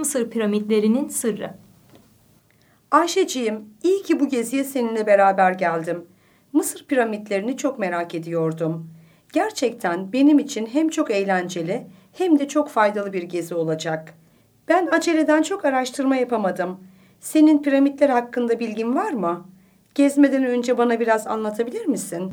Mısır piramitlerinin sırrı. Ayşeciğim, iyi ki bu geziye seninle beraber geldim. Mısır piramitlerini çok merak ediyordum. Gerçekten benim için hem çok eğlenceli hem de çok faydalı bir gezi olacak. Ben aceleden çok araştırma yapamadım. Senin piramitler hakkında bilgin var mı? Gezmeden önce bana biraz anlatabilir misin?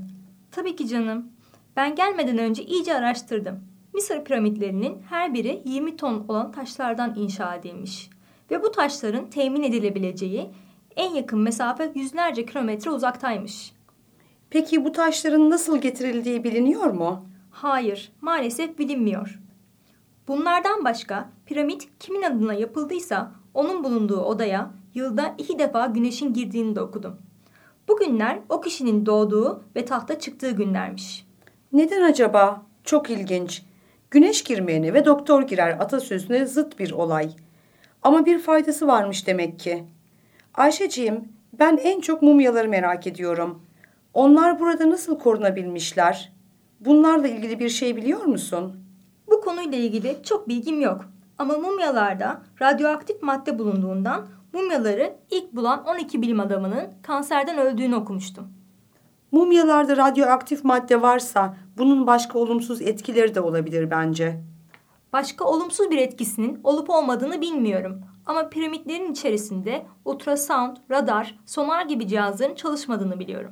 Tabii ki canım. Ben gelmeden önce iyice araştırdım. Mısır piramitlerinin her biri 20 ton olan taşlardan inşa edilmiş. Ve bu taşların temin edilebileceği en yakın mesafe yüzlerce kilometre uzaktaymış. Peki bu taşların nasıl getirildiği biliniyor mu? Hayır, maalesef bilinmiyor. Bunlardan başka piramit kimin adına yapıldıysa onun bulunduğu odaya yılda iki defa güneşin girdiğini de okudum. Bu günler o kişinin doğduğu ve tahta çıktığı günlermiş. Neden acaba? Çok ilginç. Güneş girmeyeni ve doktor girer atasözüne zıt bir olay. Ama bir faydası varmış demek ki. Ayşeciğim, ben en çok mumyaları merak ediyorum. Onlar burada nasıl korunabilmişler? Bunlarla ilgili bir şey biliyor musun? Bu konuyla ilgili çok bilgim yok. Ama mumyalarda radyoaktif madde bulunduğundan mumyaları ilk bulan 12 bilim adamının kanserden öldüğünü okumuştum. Mumyalarda radyoaktif madde varsa bunun başka olumsuz etkileri de olabilir bence. Başka olumsuz bir etkisinin olup olmadığını bilmiyorum. Ama piramitlerin içerisinde ultrasound, radar, sonar gibi cihazların çalışmadığını biliyorum.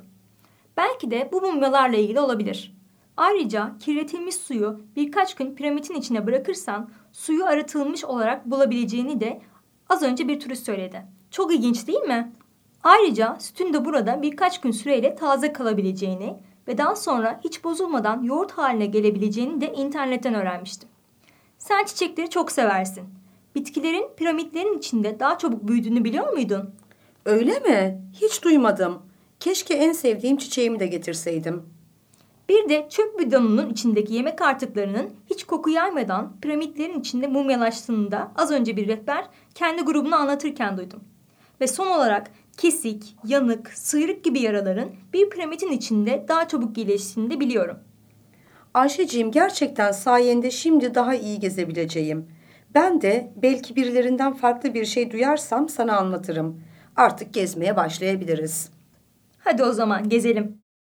Belki de bu mumyalarla ilgili olabilir. Ayrıca kirletilmiş suyu birkaç gün piramidin içine bırakırsan suyu arıtılmış olarak bulabileceğini de az önce bir turist söyledi. Çok ilginç değil mi? Ayrıca sütün de burada birkaç gün süreyle taze kalabileceğini ve daha sonra hiç bozulmadan yoğurt haline gelebileceğini de internetten öğrenmiştim. Sen çiçekleri çok seversin. Bitkilerin piramitlerin içinde daha çabuk büyüdüğünü biliyor muydun? Öyle mi? Hiç duymadım. Keşke en sevdiğim çiçeğimi de getirseydim. Bir de çöp bidonunun içindeki yemek artıklarının hiç koku yaymadan piramitlerin içinde mumyalaştığını da az önce bir rehber kendi grubunu anlatırken duydum. Ve son olarak kesik, yanık, sıyrık gibi yaraların bir piramidin içinde daha çabuk iyileştiğini de biliyorum. Ayşeciğim gerçekten sayende şimdi daha iyi gezebileceğim. Ben de belki birilerinden farklı bir şey duyarsam sana anlatırım. Artık gezmeye başlayabiliriz. Hadi o zaman gezelim.